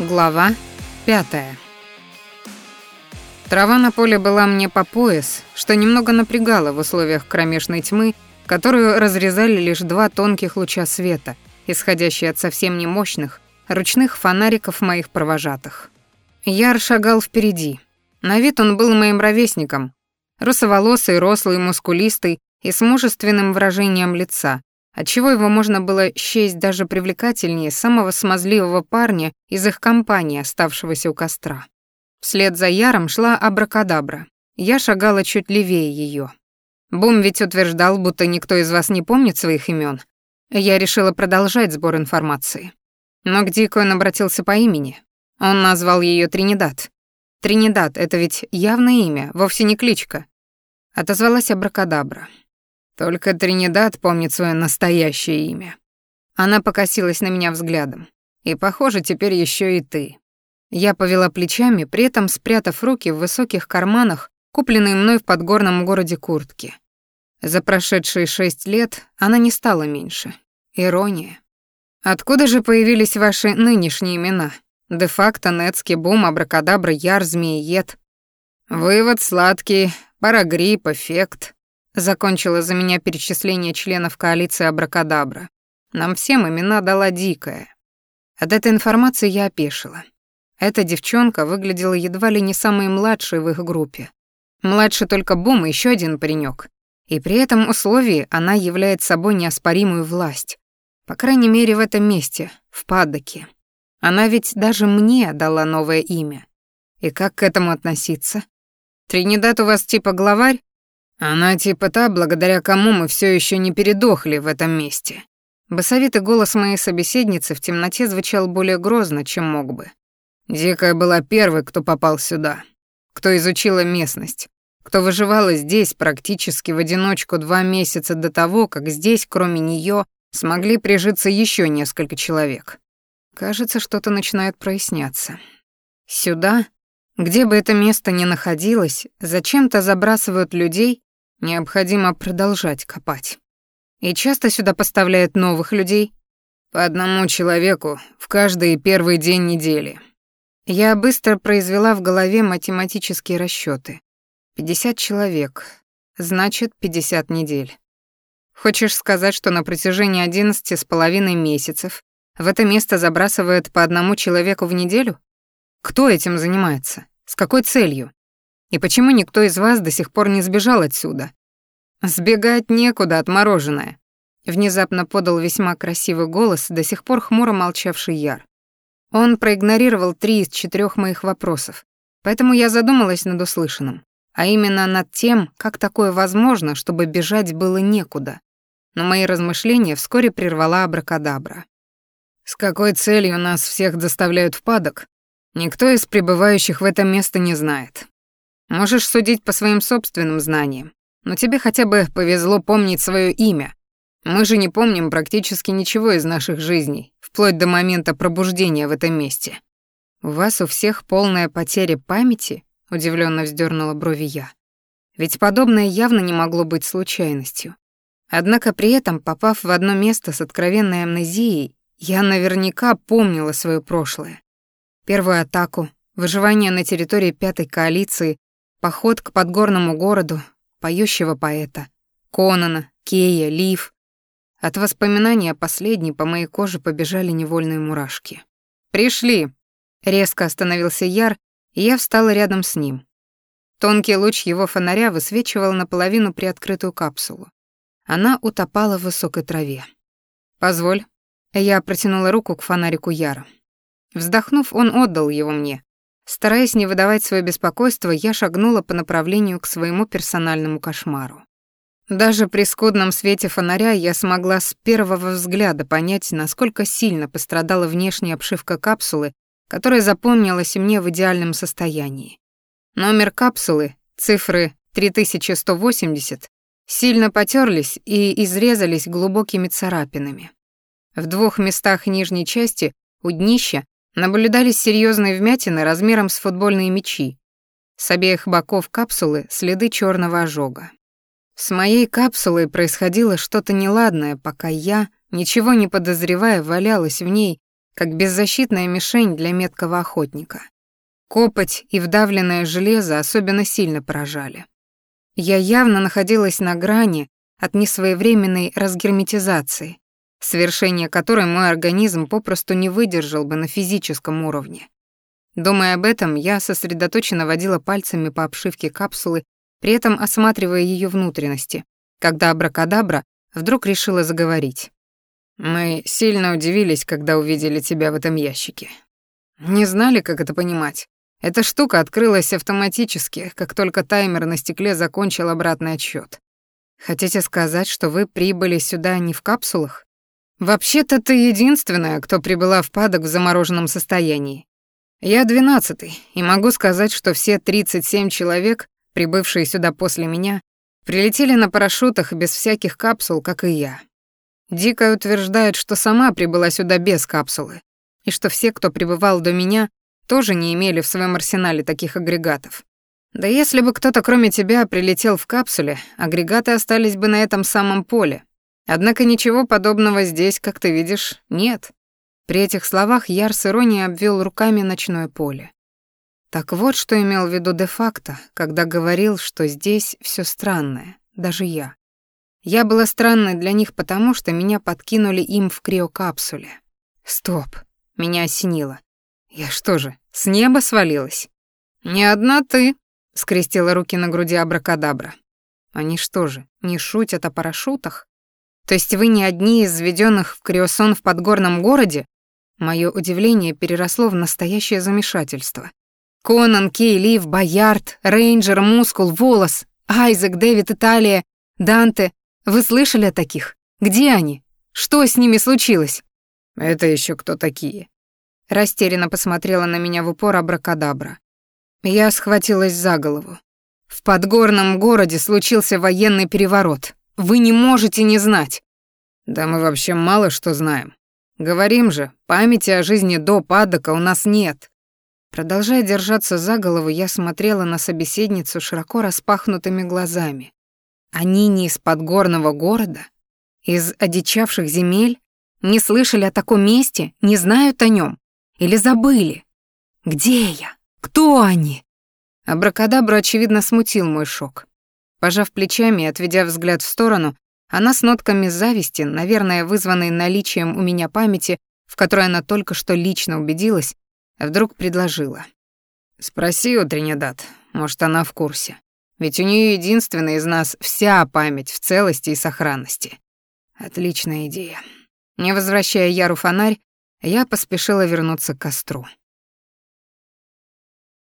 Глава пятая. Трава на поле была мне по пояс, что немного напрягало в условиях кромешной тьмы, которую разрезали лишь два тонких луча света, исходящие от совсем немощных ручных фонариков моих провожатых. Яр шагал впереди. На вид он был моим ровесником, русоволосый, рослый, мускулистый и с мужественным выражением лица, отчего его можно было счесть даже привлекательнее самого смазливого парня из их компании, оставшегося у костра. Вслед за Яром шла абракадабра. Я шагала чуть левее ее. Бум ведь утверждал, будто никто из вас не помнит своих имен. Я решила продолжать сбор информации. Но к Дику он обратился по имени. Он назвал ее Тринидад. Тринидад — это ведь явное имя, вовсе не кличка. Отозвалась абракадабра. Только Тринидад помнит свое настоящее имя. Она покосилась на меня взглядом. И, похоже, теперь еще и ты. Я повела плечами, при этом спрятав руки в высоких карманах, купленные мной в подгорном городе куртки. За прошедшие шесть лет она не стала меньше. Ирония. Откуда же появились ваши нынешние имена? Де-факто, Нецки, Бум, Абракадабра, Яр, Змеиед. Вывод сладкий, парагрипп, эффект. Закончила за меня перечисление членов коалиции Абракадабра. Нам всем имена дала дикая. От этой информации я опешила. Эта девчонка выглядела едва ли не самой младшей в их группе. Младше только Бум и еще один паренек. И при этом условии она является собой неоспоримую власть. По крайней мере, в этом месте, в Падоке. Она ведь даже мне дала новое имя. И как к этому относиться? Тринидад у вас типа главарь? Она типа та, благодаря кому мы все еще не передохли в этом месте. Басовитый голос моей собеседницы в темноте звучал более грозно, чем мог бы. Дикая была первой, кто попал сюда, кто изучила местность, кто выживала здесь практически в одиночку два месяца до того, как здесь, кроме нее, смогли прижиться еще несколько человек. Кажется, что-то начинает проясняться. Сюда, где бы это место ни находилось, зачем-то забрасывают людей, Необходимо продолжать копать. И часто сюда поставляют новых людей? По одному человеку в каждый первый день недели. Я быстро произвела в голове математические расчёты. 50 человек, значит, 50 недель. Хочешь сказать, что на протяжении 11 с половиной месяцев в это место забрасывают по одному человеку в неделю? Кто этим занимается? С какой целью? И почему никто из вас до сих пор не сбежал отсюда? Сбегать некуда, отмороженное. Внезапно подал весьма красивый голос, до сих пор хмуро молчавший Яр. Он проигнорировал три из четырех моих вопросов, поэтому я задумалась над услышанным, а именно над тем, как такое возможно, чтобы бежать было некуда. Но мои размышления вскоре прервала абракадабра. С какой целью нас всех доставляют в падок, никто из пребывающих в это место не знает. Можешь судить по своим собственным знаниям, но тебе хотя бы повезло помнить свое имя. Мы же не помним практически ничего из наших жизней, вплоть до момента пробуждения в этом месте. У вас у всех полная потеря памяти? удивленно вздернула брови я. Ведь подобное явно не могло быть случайностью. Однако при этом, попав в одно место с откровенной амнезией, я наверняка помнила свое прошлое. Первую атаку, выживание на территории Пятой коалиции, поход к подгорному городу, поющего поэта, Конана, Кея, Лив. От воспоминания о последней по моей коже побежали невольные мурашки. «Пришли!» — резко остановился Яр, и я встала рядом с ним. Тонкий луч его фонаря высвечивал наполовину приоткрытую капсулу. Она утопала в высокой траве. «Позволь». Я протянула руку к фонарику Яра. Вздохнув, он отдал его мне, Стараясь не выдавать свое беспокойство, я шагнула по направлению к своему персональному кошмару. Даже при скудном свете фонаря я смогла с первого взгляда понять, насколько сильно пострадала внешняя обшивка капсулы, которая запомнилась мне в идеальном состоянии. Номер капсулы, цифры 3180, сильно потерлись и изрезались глубокими царапинами. В двух местах нижней части, у днища, Наблюдались серьезные вмятины размером с футбольные мячи. С обеих боков капсулы следы черного ожога. С моей капсулой происходило что-то неладное, пока я, ничего не подозревая, валялась в ней, как беззащитная мишень для меткого охотника. Копоть и вдавленное железо особенно сильно поражали. Я явно находилась на грани от несвоевременной разгерметизации, свершение которой мой организм попросту не выдержал бы на физическом уровне. Думая об этом, я сосредоточенно водила пальцами по обшивке капсулы, при этом осматривая ее внутренности, когда абракадабра вдруг решила заговорить. «Мы сильно удивились, когда увидели тебя в этом ящике. Не знали, как это понимать. Эта штука открылась автоматически, как только таймер на стекле закончил обратный отсчет. Хотите сказать, что вы прибыли сюда не в капсулах? Вообще-то ты единственная, кто прибыла в падок в замороженном состоянии. Я двенадцатый, и могу сказать, что все 37 человек, прибывшие сюда после меня, прилетели на парашютах без всяких капсул, как и я. Дикая утверждает, что сама прибыла сюда без капсулы, и что все, кто прибывал до меня, тоже не имели в своем арсенале таких агрегатов. Да если бы кто-то кроме тебя прилетел в капсуле, агрегаты остались бы на этом самом поле. Однако ничего подобного здесь, как ты видишь, нет. При этих словах Яр с иронией обвел руками ночное поле. Так вот, что имел в виду де-факто, когда говорил, что здесь все странное, даже я. Я была странной для них потому, что меня подкинули им в криокапсуле. Стоп, меня осенило. Я что же, с неба свалилась? Не одна ты, скрестила руки на груди абракадабра. Они что же, не шутят о парашютах? То есть вы не одни из введенных в криосон в подгорном городе? Мое удивление переросло в настоящее замешательство. Конан, Кей, Лив, Боярд, Рейнджер, Мускул, Волос, Айзек, Дэвид, Италия, Данте. Вы слышали о таких? Где они? Что с ними случилось? Это еще кто такие? Растерянно посмотрела на меня в упор абракадабра. Я схватилась за голову. В подгорном городе случился военный переворот. Вы не можете не знать. Да мы вообще мало что знаем. Говорим же, памяти о жизни до падока у нас нет. Продолжая держаться за голову, я смотрела на собеседницу широко распахнутыми глазами. Они не из подгорного города, из одичавших земель, не слышали о таком месте, не знают о нем или забыли. Где я? Кто они? Абракадабра, очевидно, смутил мой шок. Пожав плечами и отведя взгляд в сторону, она с нотками зависти, наверное, вызванной наличием у меня памяти, в которой она только что лично убедилась, вдруг предложила. «Спроси у Тринидад, может, она в курсе. Ведь у нее единственная из нас вся память в целости и сохранности». Отличная идея. Не возвращая Яру фонарь, я поспешила вернуться к костру.